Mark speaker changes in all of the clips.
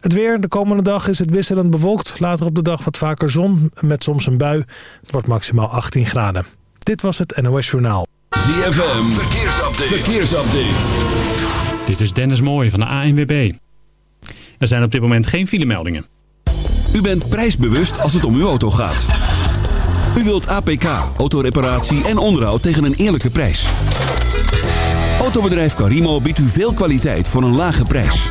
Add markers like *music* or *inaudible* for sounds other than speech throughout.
Speaker 1: Het weer. De komende dag is het wisselend bewolkt. Later op de dag wat vaker zon, met soms een bui. Het wordt maximaal 18 graden. Dit was het NOS Journaal.
Speaker 2: ZFM. Verkeersupdate. Verkeersupdate.
Speaker 3: Dit is Dennis Mooij van de ANWB. Er zijn op dit moment geen filemeldingen.
Speaker 2: U bent prijsbewust als het om uw auto gaat. U wilt APK, autoreparatie en onderhoud tegen een eerlijke prijs. Autobedrijf Carimo biedt u veel kwaliteit voor een lage prijs.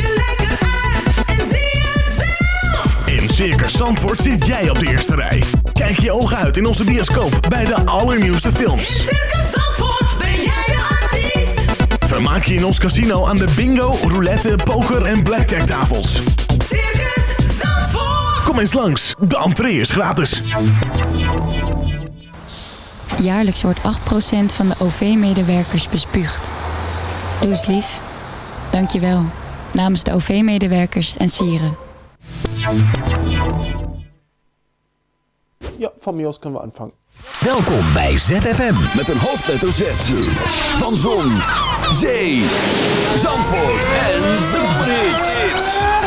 Speaker 4: In Circus Zandvoort zit jij op de eerste rij. Kijk je ogen uit in onze bioscoop bij de allernieuwste films.
Speaker 5: In Circus Zandvoort ben jij de artiest.
Speaker 4: Vermaak je in ons casino aan de bingo, roulette, poker en blackjack tafels.
Speaker 5: Circus Zandvoort.
Speaker 4: Kom eens langs, de entree is gratis.
Speaker 6: Jaarlijks wordt 8% van de OV-medewerkers bespuugd. Doe eens lief. Dank je wel. Namens de OV-medewerkers en sieren.
Speaker 7: Ja, van Mios kunnen we aanvangen.
Speaker 2: Welkom bij ZFM met een hoofdletter Z. Van Zon, Zee, Zandvoort en Zomerhits.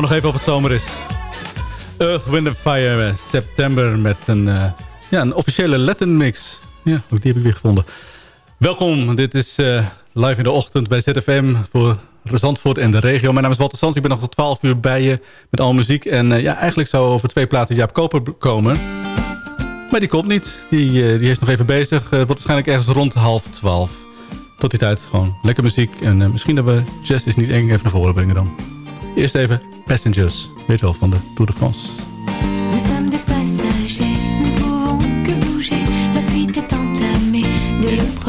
Speaker 7: nog even of het zomer is. Earth, Wind Fire, eh, september met een, eh, ja, een officiële Latin mix. Ja, ook die heb ik weer gevonden. Welkom, dit is eh, live in de ochtend bij ZFM voor Zandvoort en de regio. Mijn naam is Walter Sans, ik ben nog tot 12 uur bij je met al muziek. En ja, eigenlijk zou over twee platen Jaap Koper komen. Maar die komt niet, die, die is nog even bezig. wordt waarschijnlijk ergens rond half 12. Tot die tijd gewoon lekker muziek. En misschien dat we jazz is niet eng even naar voren brengen dan. Eerst even Passengers, weet wel, van de Tour de France.
Speaker 8: de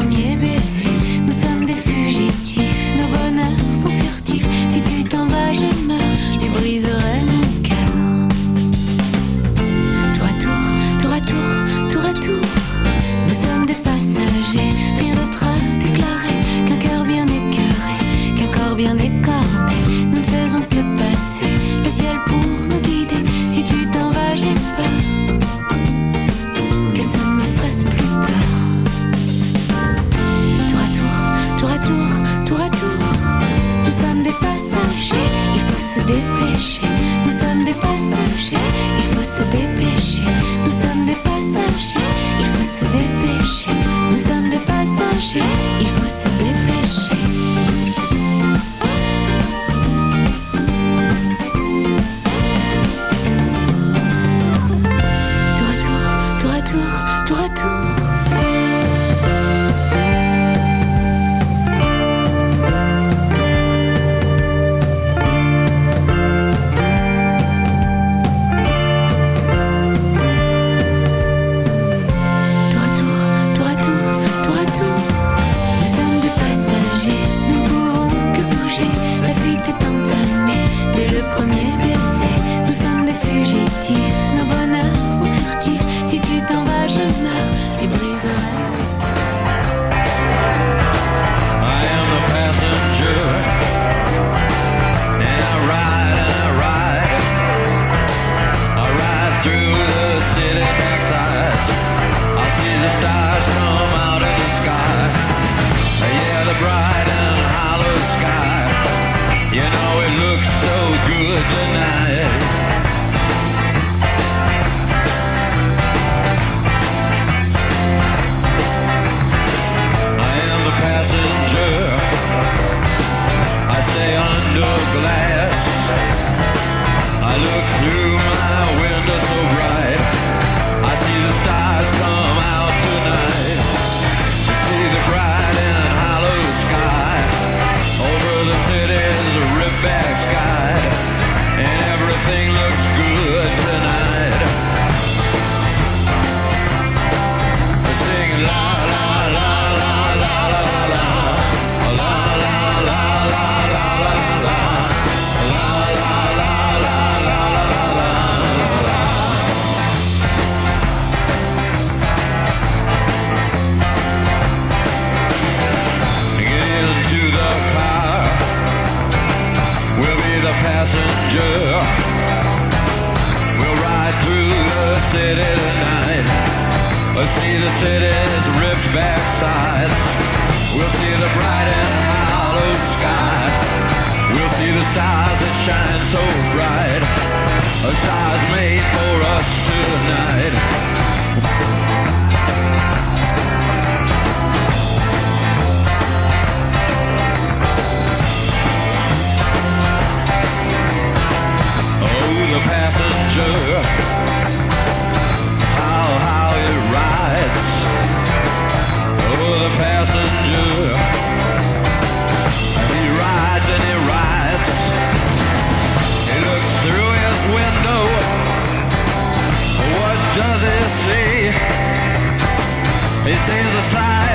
Speaker 8: He sees the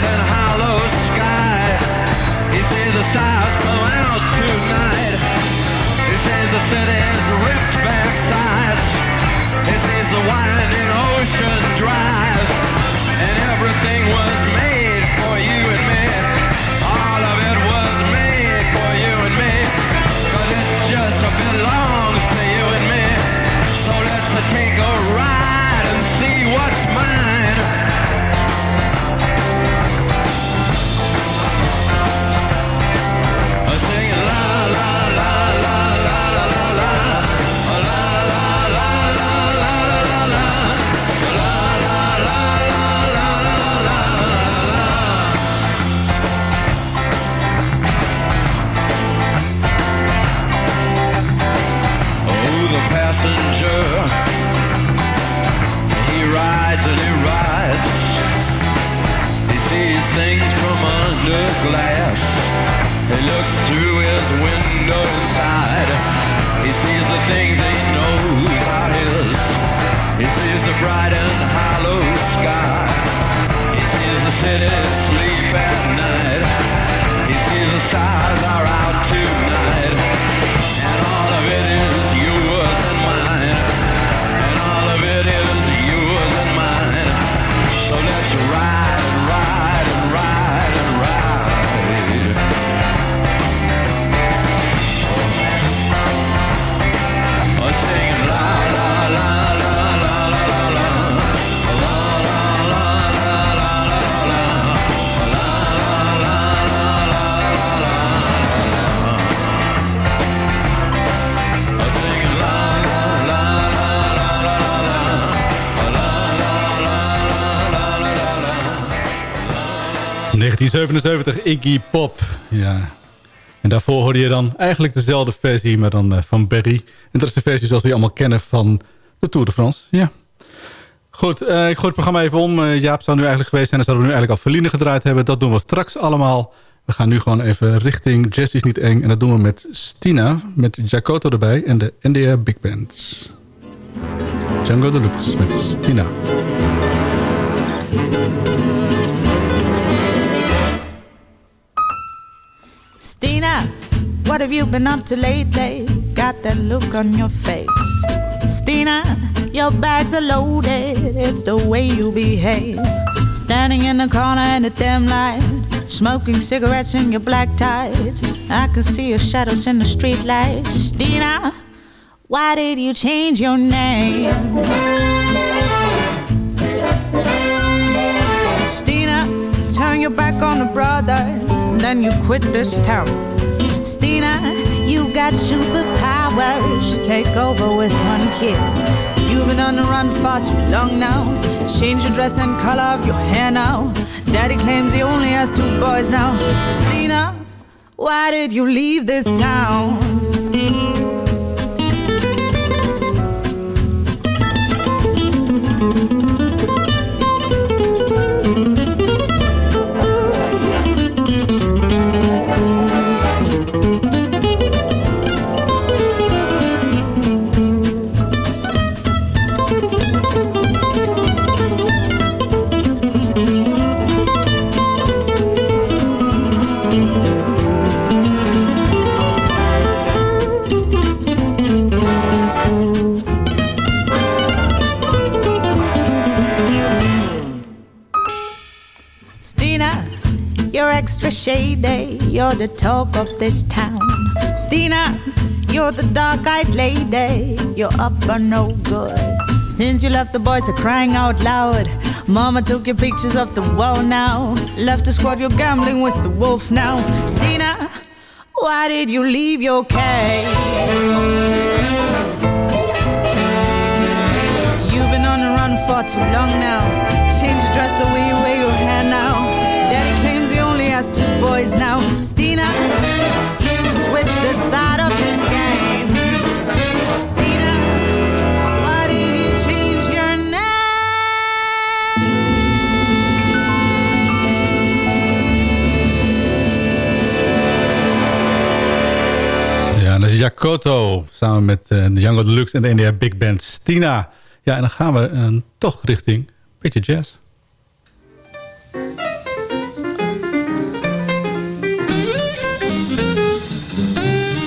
Speaker 8: and hollow sky. He sees the stars come out tonight. He sees the city. glass. He sees things from under glass. He looks through his window side. He sees the things he knows are his. He sees a bright and hollow sky. He sees the city sleep.
Speaker 7: 1977, Iggy Pop. Ja. En daarvoor hoorde je dan eigenlijk dezelfde versie, maar dan eh, van Berry. En dat is de versie zoals we allemaal kennen van de Tour de France. Ja. Goed, eh, ik gooi het programma even om. Eh, Jaap zou nu eigenlijk geweest zijn. Dan zouden we nu eigenlijk al Verline gedraaid hebben. Dat doen we straks allemaal. We gaan nu gewoon even richting Jess is niet eng. En dat doen we met Stina, met Jacoto erbij en de NDR Big Bands. Django Deluxe met Stina.
Speaker 9: Stina, what have you been up to lately? Got that look on your face. Stina, your bags are loaded. It's the way you behave. Standing in the corner in the dim light, smoking cigarettes in your black ties. I can see your shadows in the streetlights. Stina, why did you change your name? Back on the brothers, then you quit this town. Stina, you got superpowers. Take over with one kiss. You've been on the run far too long now. Change your dress and color of your hair now. Daddy claims he only has two boys now. Stina, why did you leave this town? You're the talk of this town. Stina, you're the dark-eyed lady. You're up for no good. Since you left, the boys are crying out loud. Mama took your pictures off the wall now. Left the squad, you're gambling with the wolf now. Stina, why did you leave your cave? You've been on the run for too long now. Change your dress the way you wear your hair now. Daddy claims he only has two boys now.
Speaker 7: Jacoto. Samen met eh, Django Deluxe en de NDR Big Band Stina. Ja, en dan gaan we eh, toch richting een beetje jazz.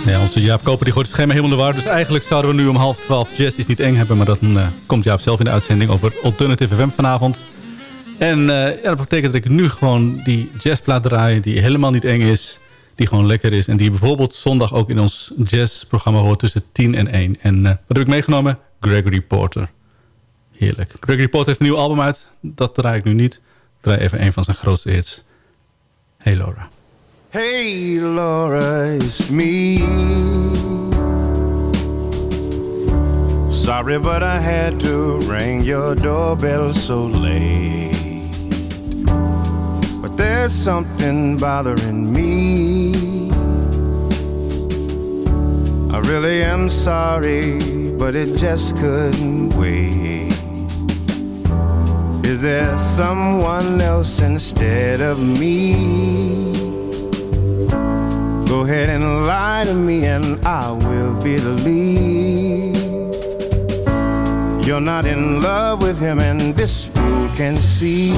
Speaker 7: Ja, onze Jaap Koper die gooit het schema helemaal de war. Dus eigenlijk zouden we nu om half twaalf Jazz is niet eng hebben. Maar dat eh, komt Jaap zelf in de uitzending over Alternative FM vanavond. En dat betekent dat ik nu gewoon die jazzplaat draai... die helemaal niet eng is, die gewoon lekker is... en die bijvoorbeeld zondag ook in ons jazzprogramma hoort tussen 10 en 1. En eh, wat heb ik meegenomen? Gregory Porter. Heerlijk. Gregory Porter heeft een nieuw album uit. Dat draai ik nu niet. Ik draai even een van zijn grootste hits. Hey Laura.
Speaker 10: Hey Laura, it's me. Sorry, but I had to ring your doorbell so late. But there's something bothering me. Really am sorry, but it just couldn't wait. Is there someone else instead of me? Go ahead and lie to me, and I will believe. You're not in love with him, and this fool can see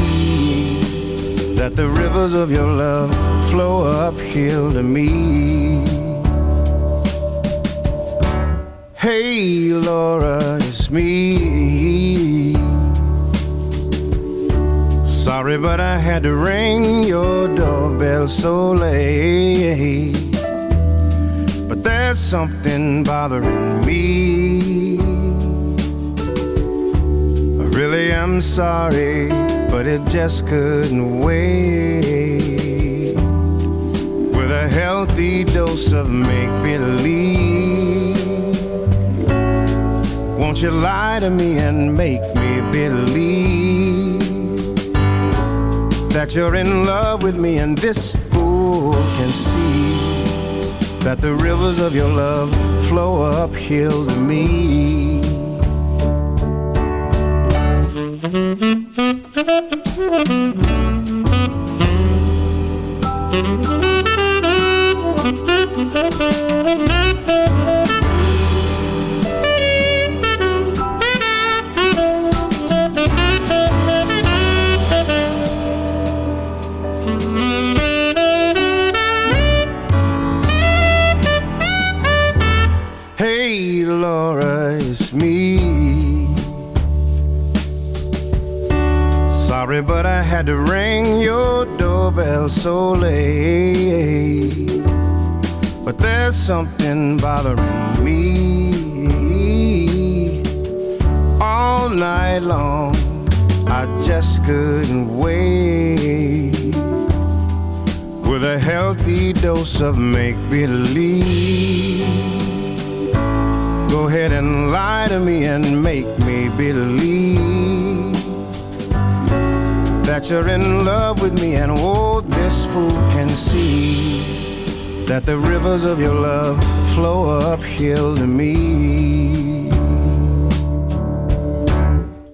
Speaker 10: that the rivers of your love flow uphill to me. Hey, Laura, it's me. Sorry, but I had to ring your doorbell so late. But there's something bothering me. I really am sorry, but it just couldn't wait. With a healthy dose of make Won't you lie to me and make me believe that you're in love with me and this fool can see that the rivers of your love flow uphill to me. Had to ring your doorbell so late. But there's something bothering me. All night long, I just couldn't wait. With a healthy dose of make believe. Go ahead and lie to me and make me believe that you're in love with me, and oh, this fool can see that the rivers of your love flow uphill to me.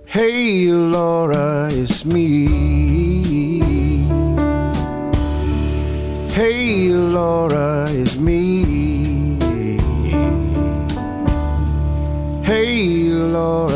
Speaker 10: Hey, Laura, it's me. Hey, Laura, it's me. Hey, Laura,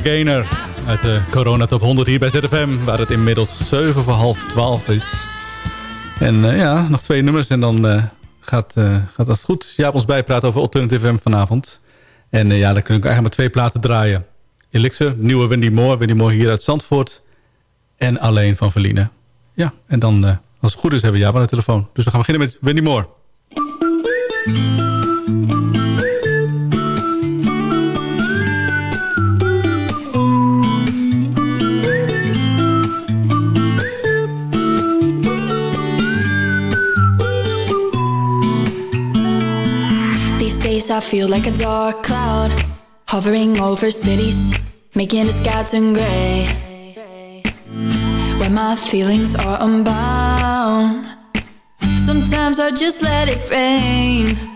Speaker 7: Gaynor uit de Corona Top 100 hier bij ZFM... waar het inmiddels 7 voor half 12 is. En eh, ja, nog twee nummers en dan eh, gaat, eh, gaat dat goed. Jaap ons bijpraten over Alternative FM vanavond. En ja, dan kun ik eigenlijk maar twee platen draaien. Elixir, nieuwe Wendy Moore. Wendy Moore hier uit Zandvoort. En Alleen van Verline. Ja, en dan, als het goed is, hebben we Jaap aan de telefoon. Dus we gaan beginnen met Wendy Moore.
Speaker 11: I feel like a dark cloud hovering over cities, making the sky turn gray. When my feelings are unbound, sometimes I just let it rain.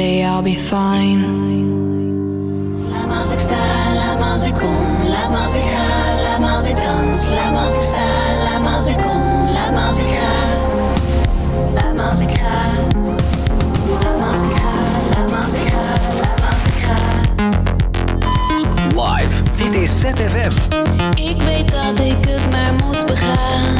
Speaker 11: One day I'll be fine.
Speaker 12: Laat me als ik sta, laat me als ik kom. Als ik ga, laat me als ik dans. Laat me als ik sta, als ik kom. Als ik ga. Als ik ga. Als ik ga, als ik ga. Als ik ga.
Speaker 13: Live, dit is ZFM.
Speaker 12: Ik weet dat ik het maar moet begaan.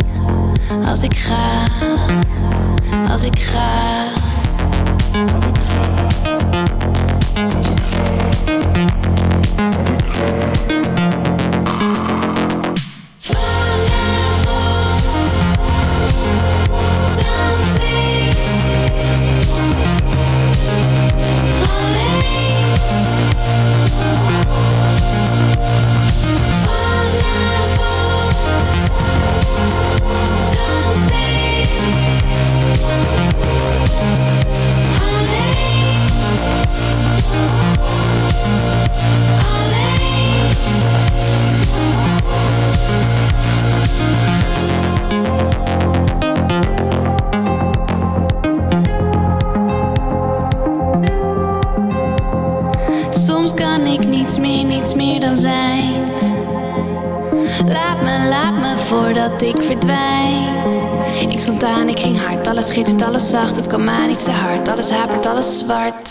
Speaker 12: Als ik ga, als ik ga. Ik verdwijn. Ik stond aan, ik ging hard, alles schittert, alles zacht. Het kwam aan, ik zei hard, alles hapert, alles zwart.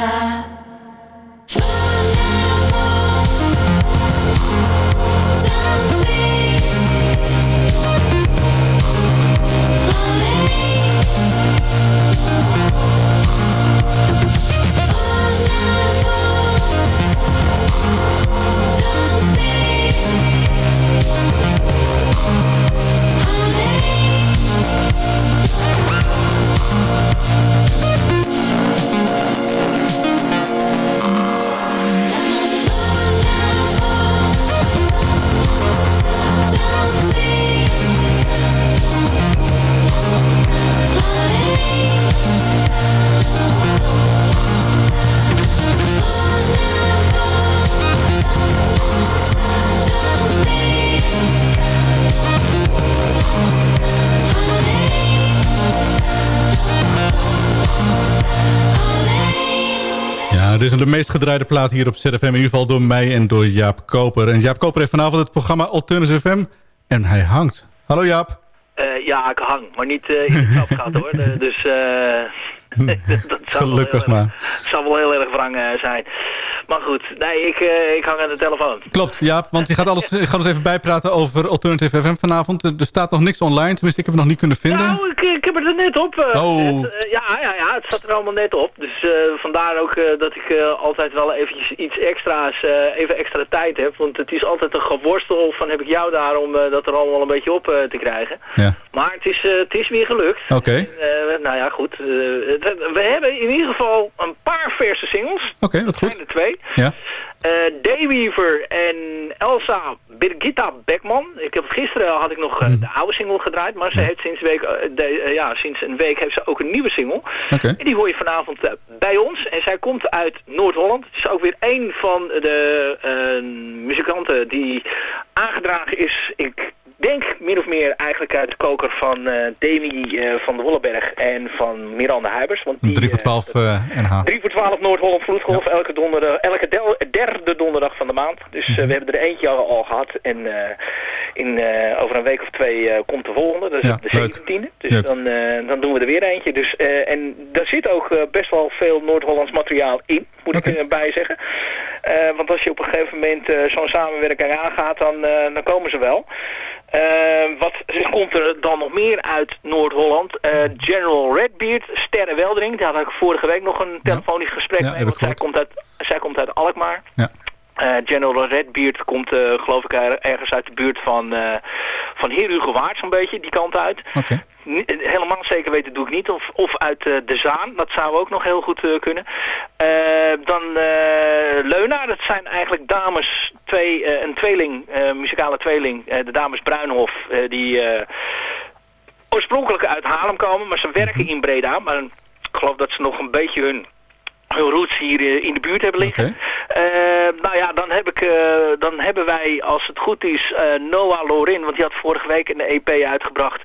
Speaker 12: Laat
Speaker 7: gedraaide plaat hier op ZFM. In ieder geval door mij en door Jaap Koper. En Jaap Koper heeft vanavond het programma Alternative FM. En hij hangt. Hallo Jaap.
Speaker 13: Eh, ja, ik hang, maar niet eh, in het trapgat hoor. *laughs* Eh, dus eh, *laughs* dat zou
Speaker 7: Gelukkig maar.
Speaker 13: Het zal wel heel erg wrang eh, zijn. Maar goed, nee, ik, eh, ik hang aan de telefoon.
Speaker 7: Klopt, Jaap. Want je gaat, alles, je gaat ons even bijpraten over Alternative FM vanavond. Er staat nog niks online. Tenminste, ik heb het nog niet kunnen vinden.
Speaker 13: Nou, ik, ik heb het er net op. eh,
Speaker 7: Oh.
Speaker 13: ja, ja, ja, het staat er allemaal net op. Dus vandaar ook dat ik altijd wel eventjes iets extra's, even extra tijd heb. Want het is altijd een geworstel van heb ik jou daar om dat er allemaal een beetje op te krijgen.
Speaker 7: Ja.
Speaker 13: Maar het is, het is weer gelukt.
Speaker 7: Oké.
Speaker 13: Nou ja, goed. Eh, we hebben in ieder geval een paar verse singles.
Speaker 7: Oké, wat goed.
Speaker 13: zijn er twee.
Speaker 7: Ja.
Speaker 13: Dayweaver en Elsa Birgitta Beckman. Ik heb gisteren had ik nog eh,
Speaker 7: Mhm.
Speaker 13: de oude single gedraaid, maar ze heeft sinds, week, de, ja, sinds een week heeft ze ook een nieuwe single.
Speaker 7: Oké.
Speaker 13: En die hoor je vanavond bij ons. En zij komt uit Noord-Holland. Het is ook weer een van de muzikanten die aangedragen is. Ik denk min of meer eigenlijk uit de koker van eh Demi eh, van de Wolleberg en van Miranda Huibers. Want die,
Speaker 7: 3 voor
Speaker 13: eh,
Speaker 7: 12 eh, NH.
Speaker 13: 3 voor 12 Noord-Holland Vloedgolf, elke, donderdag, elke del- derde donderdag van de maand. Dus
Speaker 7: Mhm.
Speaker 13: eh, we hebben er eentje al, al gehad en eh, in, eh, over een week of twee komt de volgende, dat is
Speaker 7: Ja,
Speaker 13: de
Speaker 7: leuk.
Speaker 13: 17e. Dus
Speaker 7: Leuk.
Speaker 13: dan, dan doen we er weer eentje. Dus, en daar zit ook best wel veel Noord-Hollands materiaal in, moet ik erbij zeggen. Want als je op een gegeven moment zo'n samenwerking aangaat, dan, dan komen ze wel. Eh, wat *laughs* komt er dan nog meer uit Noord-Holland? Eh, General Redbeard, Sterre Weldering. Daar had ik vorige week nog een telefonisch gesprek
Speaker 7: Ja,
Speaker 13: mee. Want zij komt, uit, zij komt uit Alkmaar.
Speaker 7: Ja.
Speaker 13: Eh, General Redbeard komt eh, geloof ik er- ergens uit de buurt van, van Heerhugowaard zo'n beetje, die kant uit.
Speaker 7: Oké.
Speaker 13: Helemaal zeker weten doe ik niet. Of, of uit eh, de Zaan, dat zou ook nog heel goed eh, kunnen. Eh, dan Leuna, dat zijn eigenlijk dames, twee, een tweeling, muzikale tweeling. de dames Bruinhof, die oorspronkelijk uit Haarlem komen, maar ze werken in Breda. Maar ik geloof dat ze nog een beetje hun hun roots hier in de buurt hebben liggen. Nou ja, dan, heb ik, dan hebben wij, als het goed is, Noah Lorin. Want die had vorige week een EP uitgebracht.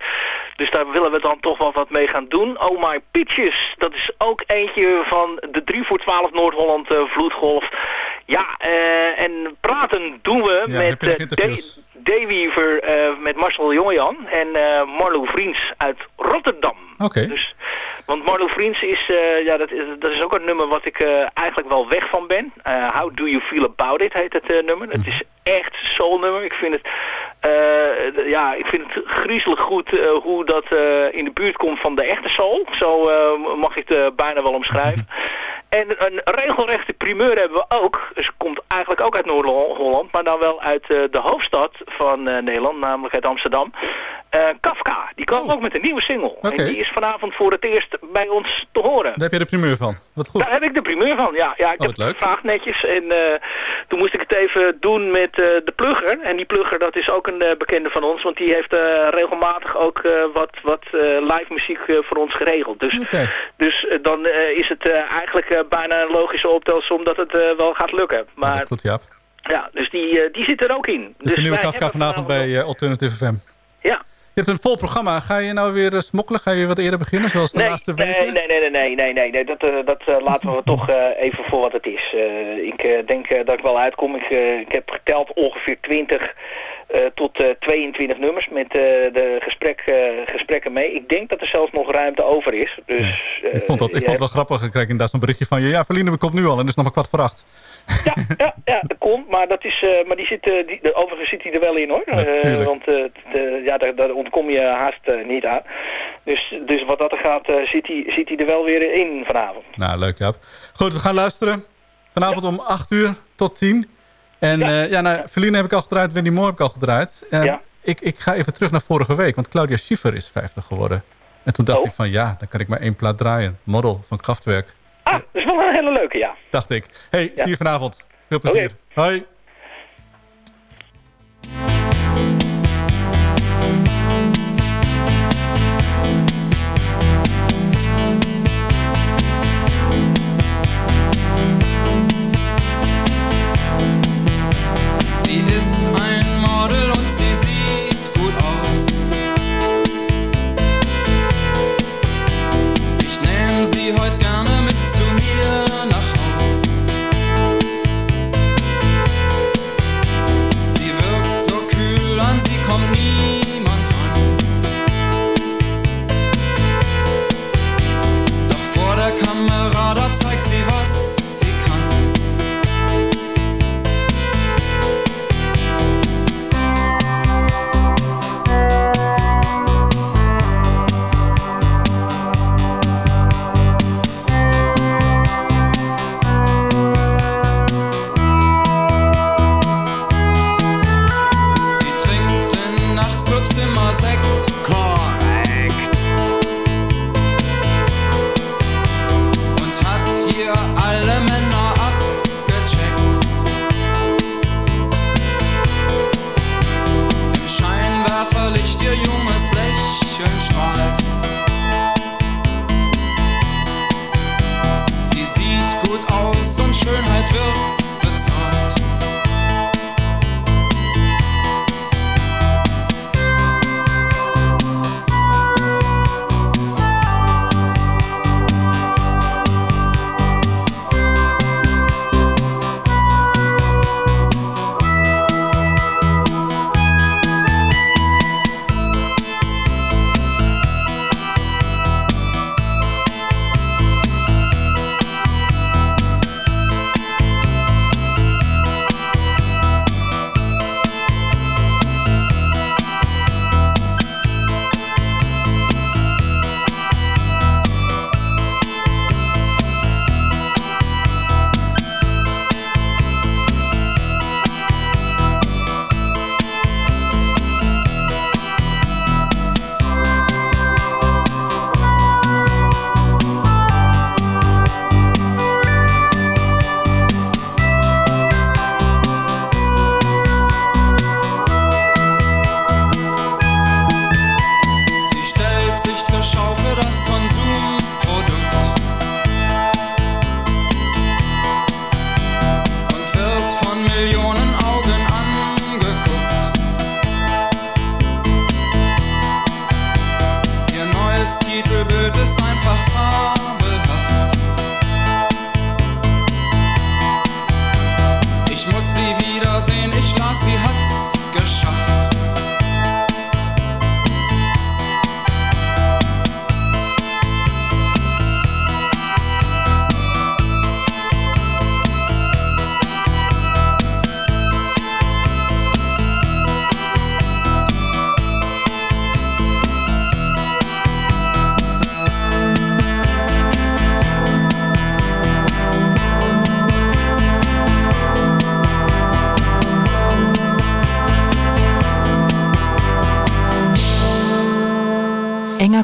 Speaker 13: Dus daar willen we dan toch wel wat mee gaan doen. Oh My Pitches, dat is ook eentje van de 3 voor 12 Noord-Holland eh, Vloedgolf. Ja, eh, en praten doen we
Speaker 7: Ja,
Speaker 13: met? Dave- Dayweaver, eh met Marcel Jongejan en eh Marlo Vriends uit Rotterdam.
Speaker 7: Oké.
Speaker 13: Dus, want Marlo Vriends is, ja, dat is, dat is ook een nummer wat ik eigenlijk wel weg van ben. How Do You Feel About It heet het nummer. Het is echt soul nummer. Ik vind het, eh, ja, ik vind het griezelig goed eh, hoe dat eh, in de buurt komt van de echte soul. Zo mag ik het bijna wel omschrijven. *laughs* En een regelrechte primeur hebben we ook. Dus komt eigenlijk ook uit Noord-Holland, maar dan wel uit de hoofdstad van Nederland, namelijk uit Amsterdam. Eh, Kafka, die kwam ook met een nieuwe single. En die is vanavond voor het eerst bij ons te horen.
Speaker 7: Daar heb je de primeur van. Wat goed.
Speaker 13: Daar heb ik de primeur van, ja. ja ik
Speaker 7: Oh,
Speaker 13: heb
Speaker 7: leuk.
Speaker 13: het gevraagd netjes. En eh, toen moest ik het even doen met eh, de plugger. En die plugger, dat is ook een bekende van ons. Want die heeft regelmatig ook wat, wat live muziek voor ons geregeld. Dus, dus dan is het eigenlijk bijna een logische optelsom dat het wel gaat lukken. Maar
Speaker 7: goed, Jaap.
Speaker 13: ja, dus die, die zit er ook in.
Speaker 7: Dus de nieuwe Kafka
Speaker 13: hebben
Speaker 7: vanavond bij Alternative FM.
Speaker 13: Ja.
Speaker 7: Je hebt een vol programma. Ga je nou weer eh, smokkelen? Ga je weer wat eerder beginnen, zoals de
Speaker 13: nee,
Speaker 7: laatste weken?
Speaker 13: Nee, nee, nee, nee, nee, nee, nee. Dat, eh, dat eh, laten we toch even voor wat het is. Ik denk dat ik wel uitkom. Ik, ik heb geteld ongeveer 20 eh, tot eh, 22 nummers met eh, de gesprek, eh, gesprekken mee. Ik denk dat er zelfs nog ruimte over is. Dus, eh,
Speaker 7: Ik vond, dat, ik vond het wel grappig. Ik kreeg inderdaad zo'n berichtje van je. Ja, Verlinde komt nu al en het is nog maar kwart voor acht. *laughs*
Speaker 13: Ja, dat komt, maar, dat is, eh, maar die zit, eh, die, de, overigens zit hij er wel in hoor. Eh,
Speaker 7: Natuurlijk.
Speaker 13: want eh, de, ja, daar, daar ontkom je haast eh, niet aan. Dus, dus wat dat er gaat, eh, zit, hij, zit hij er wel weer in vanavond.
Speaker 7: Nou, leuk Jaap. Goed, we gaan luisteren. Vanavond om 8 uur tot 10. En ja, ja nou, Verlinde heb ik al gedraaid, Wendy Moore heb ik al gedraaid. Ik, ik ga even terug naar vorige week, want Claudia Schiffer is 50 geworden. En toen dacht
Speaker 13: Oh.
Speaker 7: ik van ja, dan kan ik maar één plaat draaien. Model van Kraftwerk.
Speaker 13: Ah, dat is wel een hele leuke, ja.
Speaker 7: Dacht ik. hey, zie je vanavond. Veel plezier. Hoi.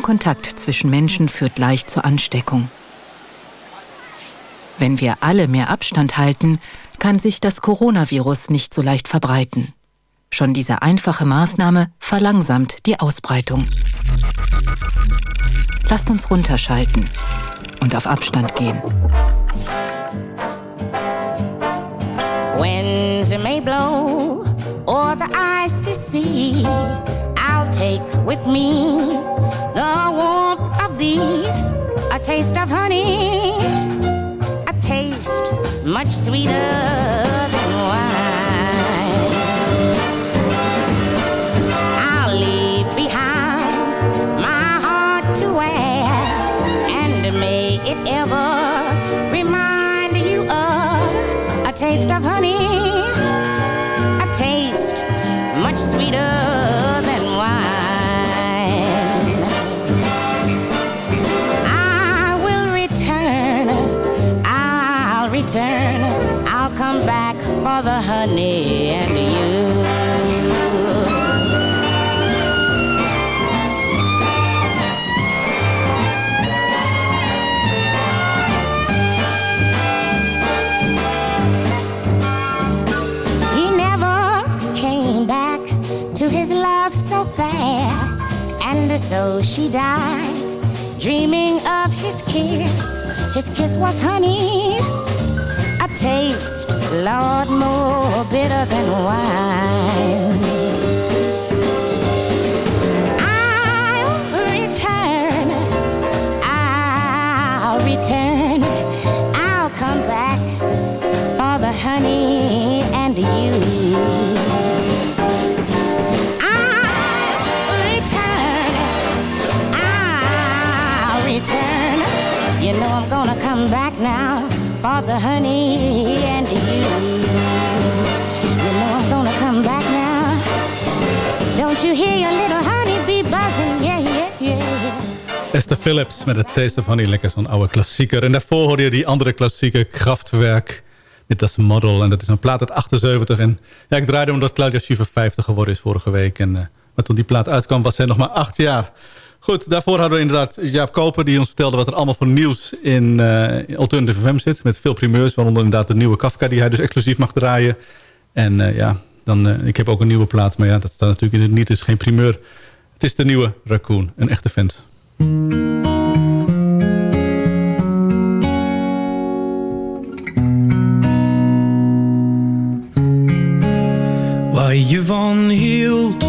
Speaker 14: Kontakt zwischen Menschen führt leicht zur Ansteckung. Wenn wir alle mehr Abstand halten, kann sich das Coronavirus nicht so leicht verbreiten. Schon diese einfache Maßnahme verlangsamt die Ausbreitung. Lasst uns runterschalten und auf Abstand gehen.
Speaker 15: Winds may blow or the icy sea. I'll take with me. The warmth of thee, a taste of honey, a taste much sweeter so she died, dreaming of his kiss. His kiss was honey, a taste, Lord, more bitter than wine. Now for the honey and you. You know gonna come back now. Don't you hear your little honey bee buzzing? Yeah, yeah, yeah.
Speaker 7: Esther Phillips met het Taste of Honey. Lekker zo'n oude klassieker. En daarvoor hoorde je die andere klassieker Kraftwerk. Met das Model. En dat is een plaat uit 78. En ja, ik draaide omdat Claudia Schiffer 50 geworden is vorige week. En maar toen die plaat uitkwam was zij nog maar 8 jaar. Goed, daarvoor hadden we inderdaad Jaap Koper... die ons vertelde wat er allemaal voor nieuws in uh, Alternative FM zit. Met veel primeurs, waaronder inderdaad de nieuwe Kafka... die hij dus exclusief mag draaien. En uh, ja, dan, uh, ik heb ook een nieuwe plaat. Maar ja, dat staat natuurlijk in het niet. Het is geen primeur. Het is de nieuwe Raccoon. Een echte vent.
Speaker 16: Waar je van hield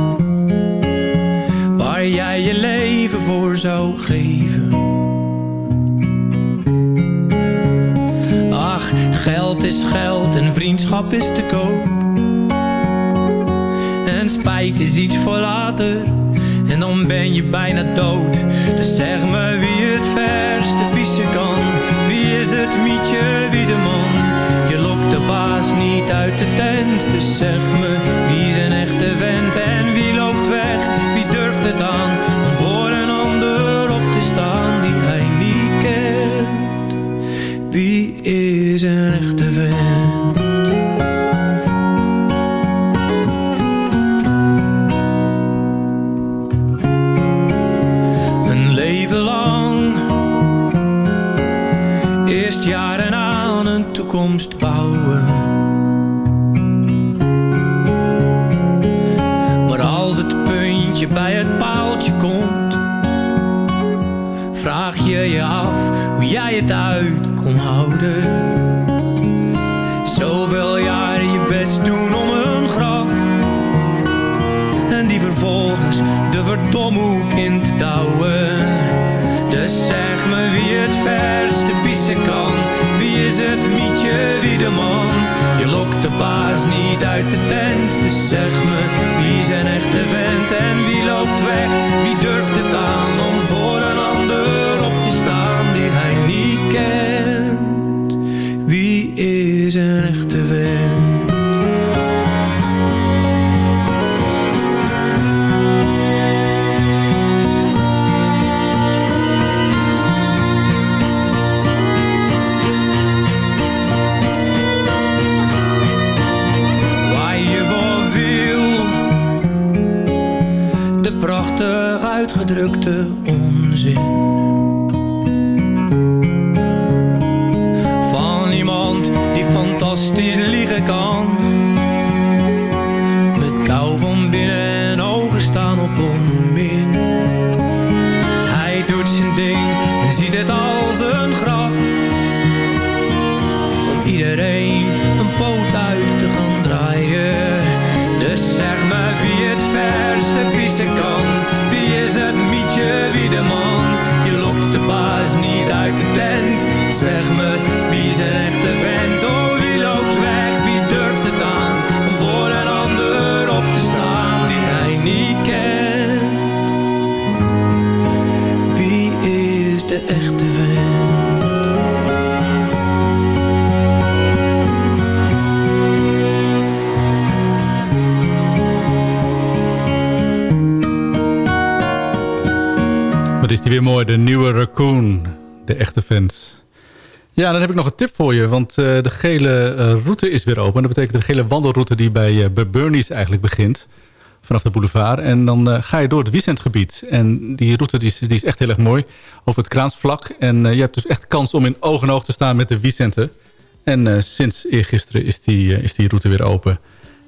Speaker 16: waar jij je leven voor zou geven. Ach, geld is geld en vriendschap is te koop. En spijt is iets voor later, en dan ben je bijna dood. Dus zeg me wie het houden. Zoveel jaren je best doen om een grap. En die vervolgens de verdomhoek in te douwen. Dus zeg me wie het verste pissen kan. Wie is het mietje, wie de man? Je lokt de baas niet uit de tent. Dus zeg me wie zijn echte vent en wie loopt weg?
Speaker 7: Weer mooi, de nieuwe Raccoon. De echte fans. Ja, dan heb ik nog een tip voor je. Want eh, de gele eh, route is weer open. Dat betekent de gele wandelroute die bij uh, eigenlijk begint. Vanaf de boulevard. En dan ga je door het Wiesentgebied. En die route die is, die is echt heel erg mooi. Over het Kraansvlak. En je hebt dus echt kans om in oog en oog te staan met de Wiesenten. En sinds eergisteren is die, is die route weer open.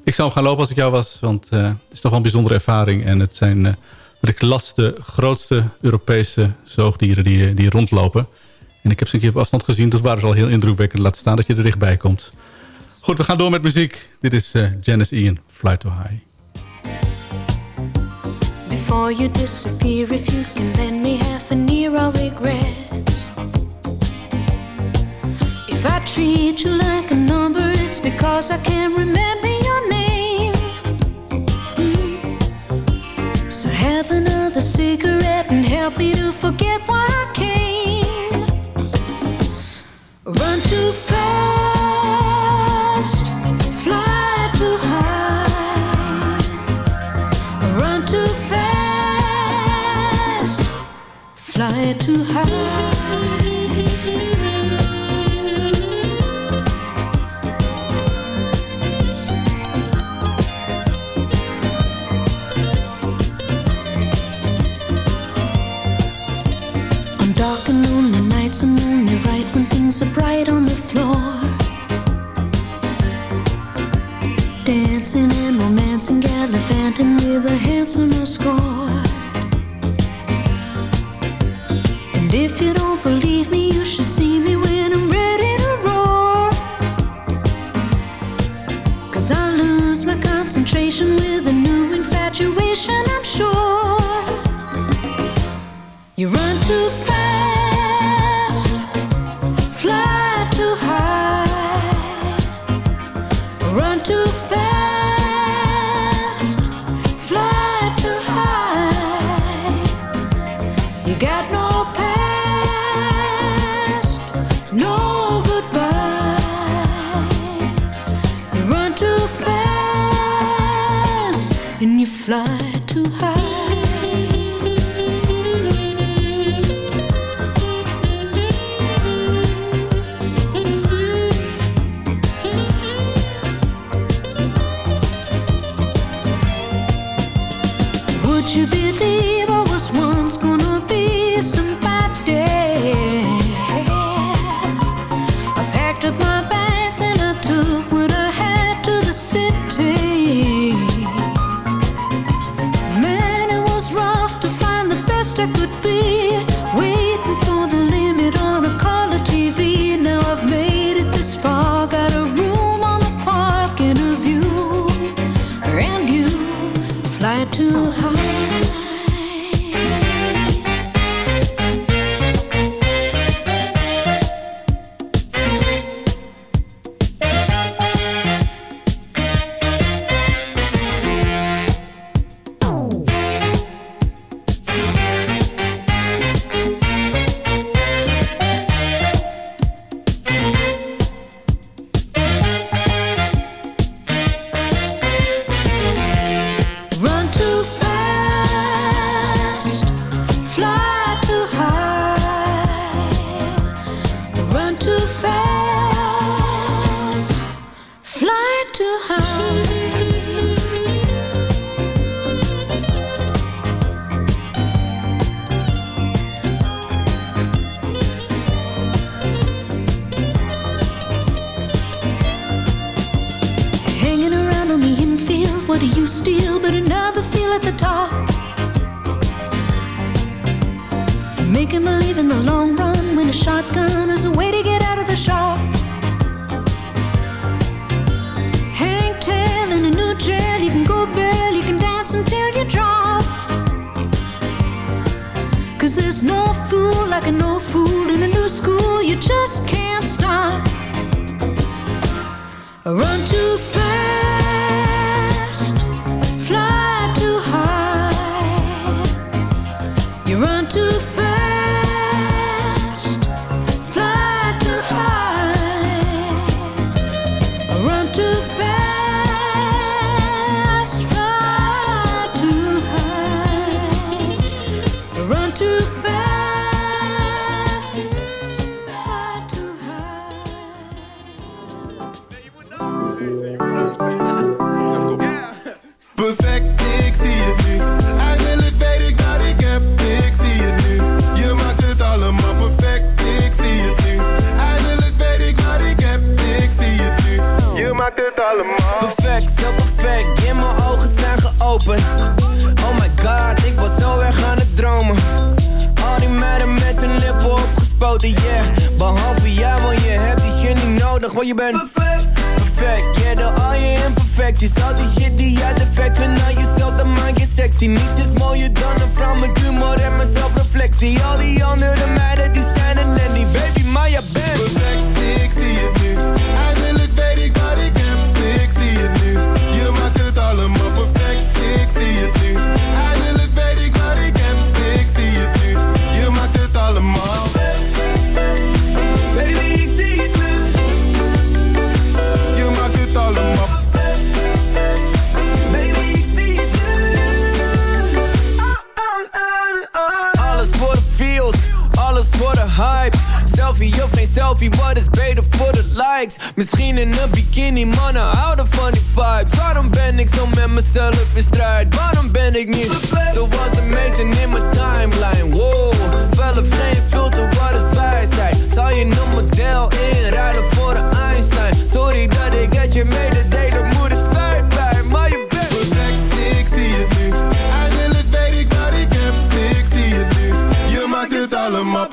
Speaker 7: Ik zou hem gaan lopen als ik jou was. Want het is toch wel een bijzondere ervaring. En het zijn de grootste Europese zoogdieren die, die rondlopen. En ik heb ze een keer op afstand gezien. Dus waren ze al heel indrukwekkend. Laat staan dat je er dichtbij komt. Goed, we gaan door met muziek. Dit is eh, Janice Ian, Fly to High.
Speaker 17: Before you disappear, if you can lend me half an ear, I'll regret. If I treat you like a number, it's because I can't remember have another cigarette and help me to forget why I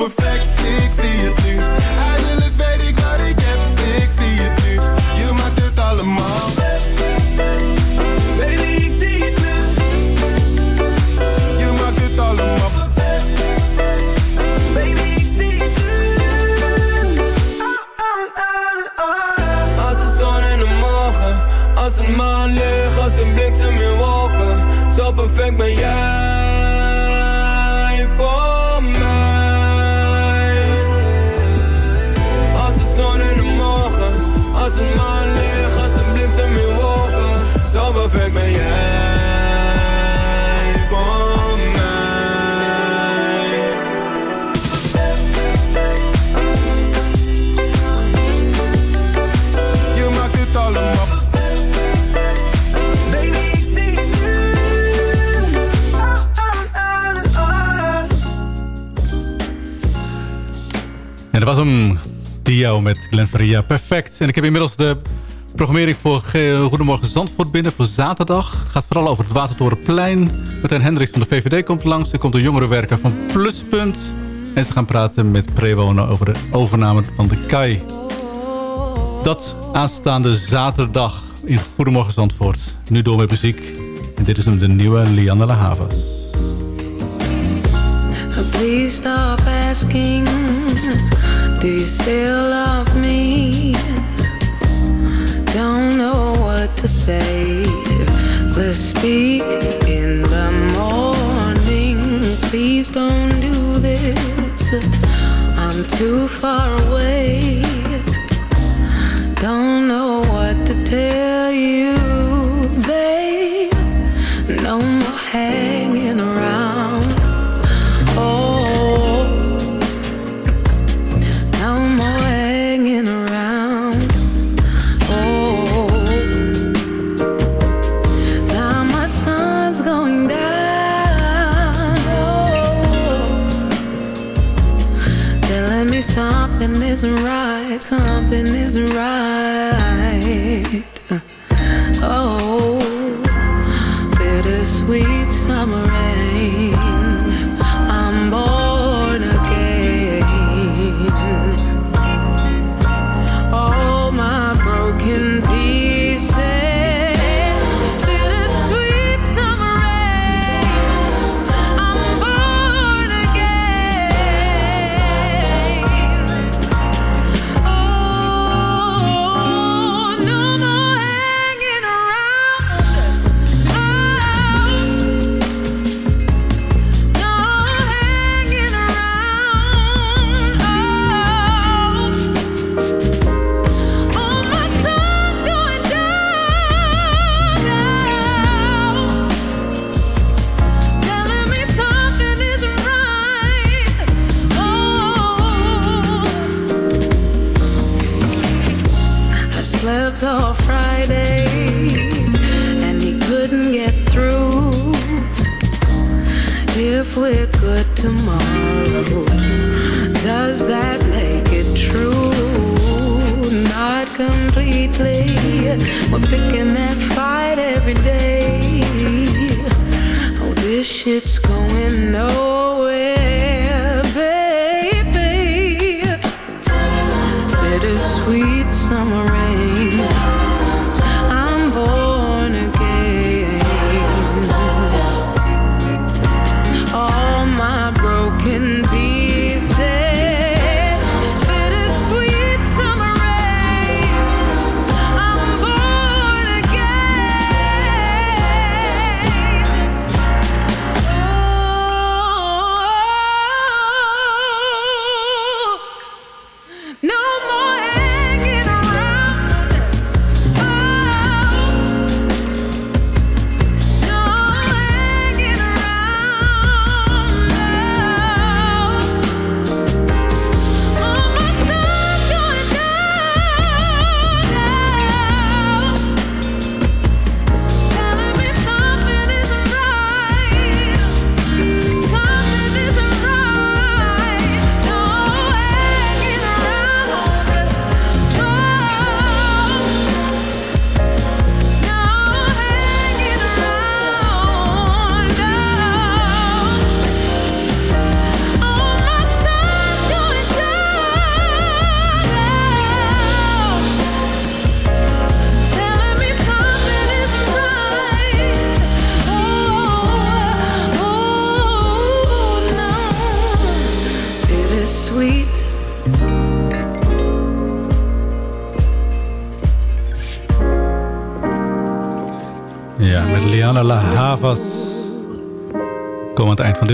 Speaker 18: perfect.
Speaker 7: Glenn Faria. Perfect. En ik heb inmiddels de programmering voor Goedemorgen Zandvoort binnen voor zaterdag. Het gaat vooral over het Watertorenplein. Martijn Hendricks van de VVD komt langs. Er komt een jongerenwerker van Pluspunt. En ze gaan praten met Prewoner over de overname van de KAI. Dat aanstaande zaterdag in Goedemorgen Zandvoort. Nu door met muziek. En dit is hem de nieuwe Lianne La Havas.
Speaker 19: Please stop asking Do you still love me? Don't know what to say. Let's speak in the morning. Please don't do this. I'm too far away. Don't know what to tell. something isn't right. it's going nowhere.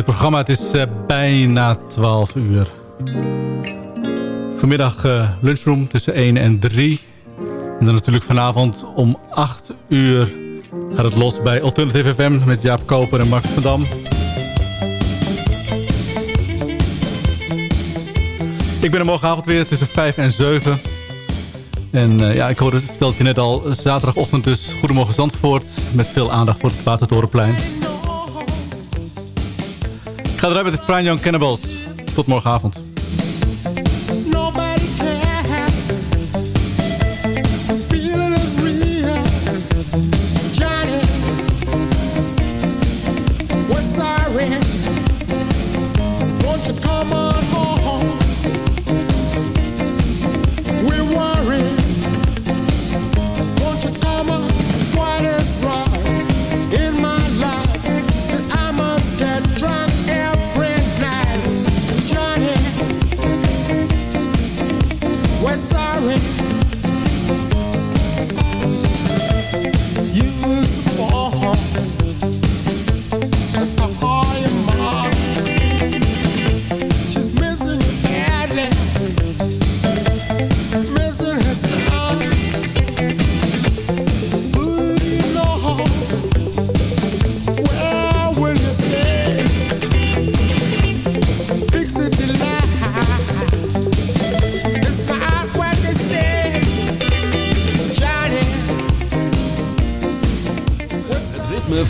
Speaker 20: programma. Het is eh, bijna 12 uur. Vanmiddag eh, lunchroom tussen 1 en 3. En dan natuurlijk vanavond om 8 uur gaat het los bij Alternative FM met Jaap Koper en Max van Dam. Ik ben er morgenavond weer tussen 5 en 7. En uh, ja, ik hoorde, vertelde je net al, zaterdagochtend dus Goedemorgen Zandvoort... met veel aandacht voor het Watertorenplein. Ik ga eruit met de Prime Young Cannibals. Tot morgenavond.